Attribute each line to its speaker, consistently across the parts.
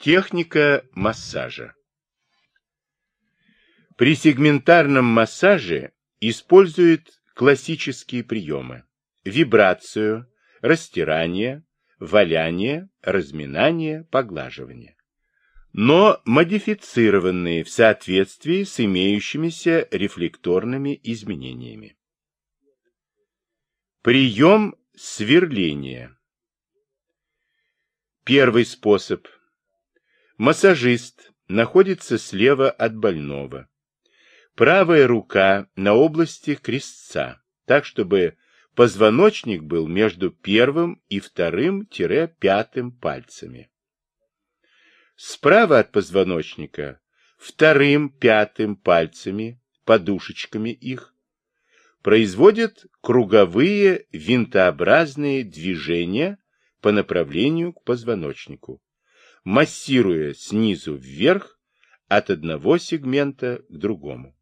Speaker 1: Техника массажа. При сегментарном массаже используют классические приемы. Вибрацию, растирание, валяние, разминание, поглаживание. Но модифицированные в соответствии с имеющимися рефлекторными изменениями. Прием сверления. Первый способ. Массажист находится слева от больного. Правая рука на области крестца, так чтобы позвоночник был между первым и вторым-пятым пальцами. Справа от позвоночника вторым-пятым пальцами, подушечками их, производят круговые винтообразные движения по направлению к позвоночнику, массируя снизу вверх от одного сегмента к другому.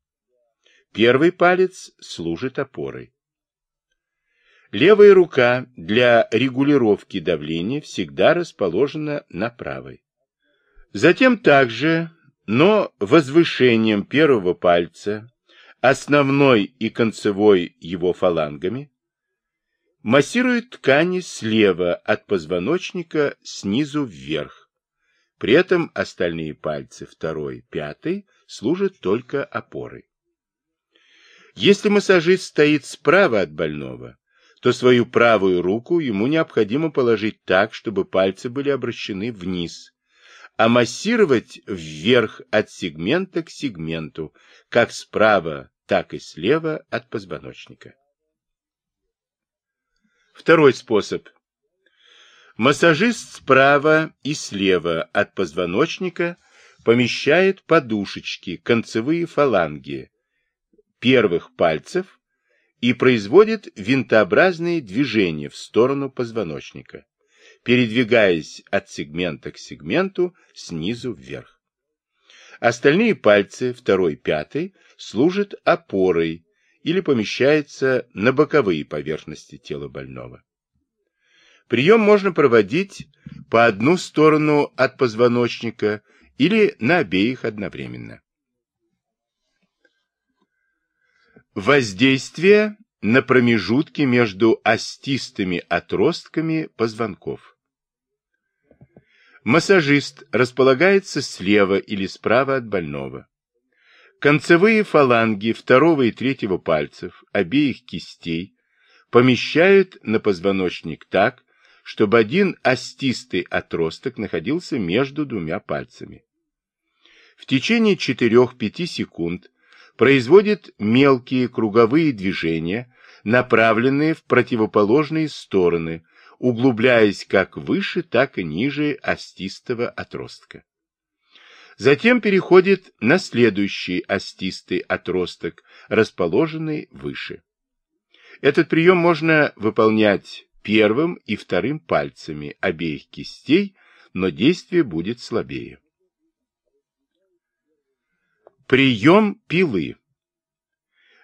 Speaker 1: Первый палец служит опорой. Левая рука для регулировки давления всегда расположена на правой. Затем также, но возвышением первого пальца, основной и концевой его фалангами, массирует ткани слева от позвоночника снизу вверх. При этом остальные пальцы, второй, пятый, служат только опорой. Если массажист стоит справа от больного, то свою правую руку ему необходимо положить так, чтобы пальцы были обращены вниз, а массировать вверх от сегмента к сегменту, как справа, так и слева от позвоночника. Второй способ. Массажист справа и слева от позвоночника помещает подушечки, концевые фаланги первых пальцев и производит винтообразные движения в сторону позвоночника, передвигаясь от сегмента к сегменту снизу вверх. Остальные пальцы, второй, пятый, служат опорой или помещаются на боковые поверхности тела больного. Прием можно проводить по одну сторону от позвоночника или на обеих одновременно. Воздействие на промежутки между остистыми отростками позвонков. Массажист располагается слева или справа от больного. Концевые фаланги второго и третьего пальцев обеих кистей помещают на позвоночник так, чтобы один остистый отросток находился между двумя пальцами. В течение 4-5 секунд производит мелкие круговые движения, направленные в противоположные стороны, углубляясь как выше, так и ниже остистого отростка. Затем переходит на следующий остистый отросток, расположенный выше. Этот прием можно выполнять первым и вторым пальцами обеих кистей, но действие будет слабее. Прием пилы.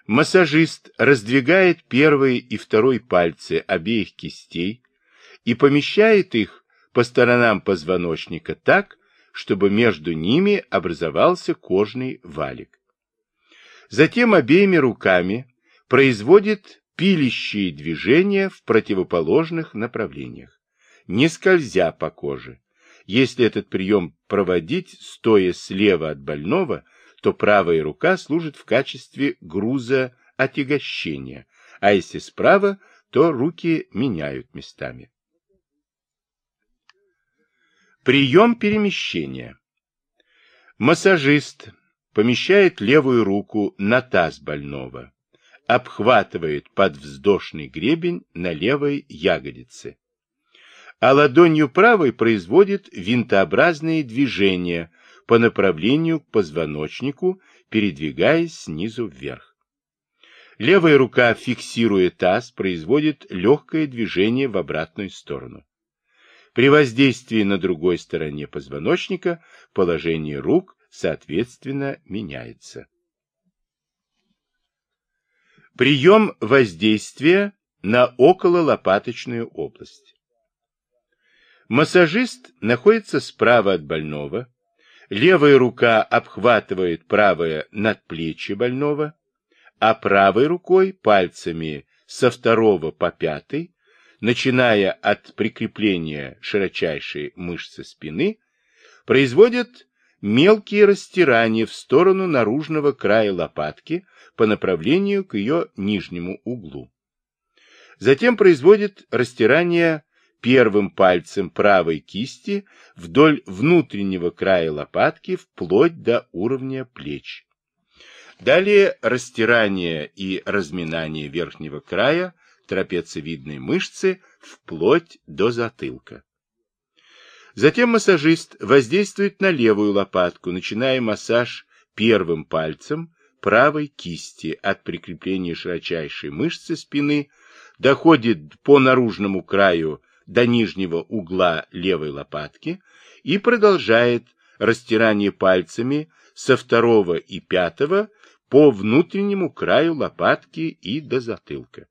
Speaker 1: Массажист раздвигает первый и второй пальцы обеих кистей и помещает их по сторонам позвоночника так, чтобы между ними образовался кожный валик. Затем обеими руками производит пилящие движения в противоположных направлениях, не скользя по коже. Если этот прием проводить, стоя слева от больного, то правая рука служит в качестве груза отягощения, а если справа, то руки меняют местами. Прием перемещения. Массажист помещает левую руку на таз больного, обхватывает подвздошный гребень на левой ягодице, а ладонью правой производит винтообразные движения по направлению к позвоночнику, передвигаясь снизу вверх. Левая рука, фиксируя таз, производит легкое движение в обратную сторону. При воздействии на другой стороне позвоночника положение рук, соответственно, меняется. Прием воздействия на окололопаточную область. Массажист находится справа от больного, левая рука обхватывает правое надплечье больного, а правой рукой пальцами со второго по пятый, начиная от прикрепления широчайшей мышцы спины, производят мелкие растирания в сторону наружного края лопатки по направлению к ее нижнему углу. Затем производит растирание первым пальцем правой кисти вдоль внутреннего края лопатки вплоть до уровня плеч. Далее растирание и разминание верхнего края трапециевидной мышцы вплоть до затылка. Затем массажист воздействует на левую лопатку, начиная массаж первым пальцем правой кисти от прикрепления широчайшей мышцы спины, доходит по наружному краю до нижнего угла левой лопатки и продолжает растирание пальцами со второго и пятого по внутреннему краю лопатки и до затылка.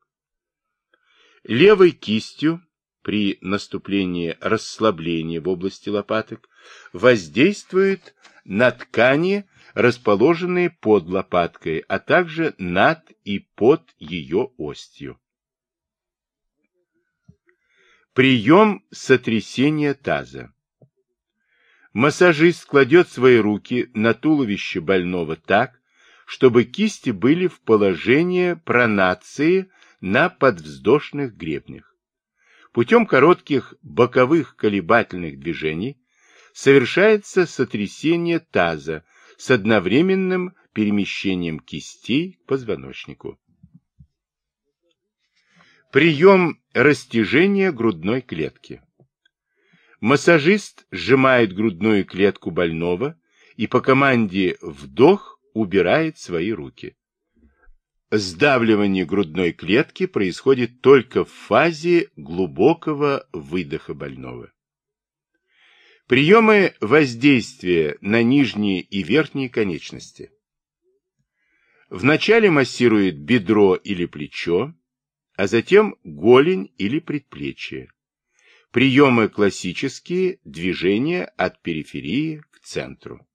Speaker 1: Левой кистью при наступлении расслабления в области лопаток воздействует на ткани, расположенные под лопаткой, а также над и под ее остью. Прием сотрясения таза. Массажист кладет свои руки на туловище больного так, чтобы кисти были в положении пронации на подвздошных гребнях. Путем коротких боковых колебательных движений совершается сотрясение таза с одновременным перемещением кистей к позвоночнику. Прием растяжения грудной клетки. Массажист сжимает грудную клетку больного и по команде «вдох» убирает свои руки. Сдавливание грудной клетки происходит только в фазе глубокого выдоха больного. Приемы воздействия на нижние и верхние конечности. Вначале массирует бедро или плечо, а затем голень или предплечье. Приемы классические, движения от периферии к центру.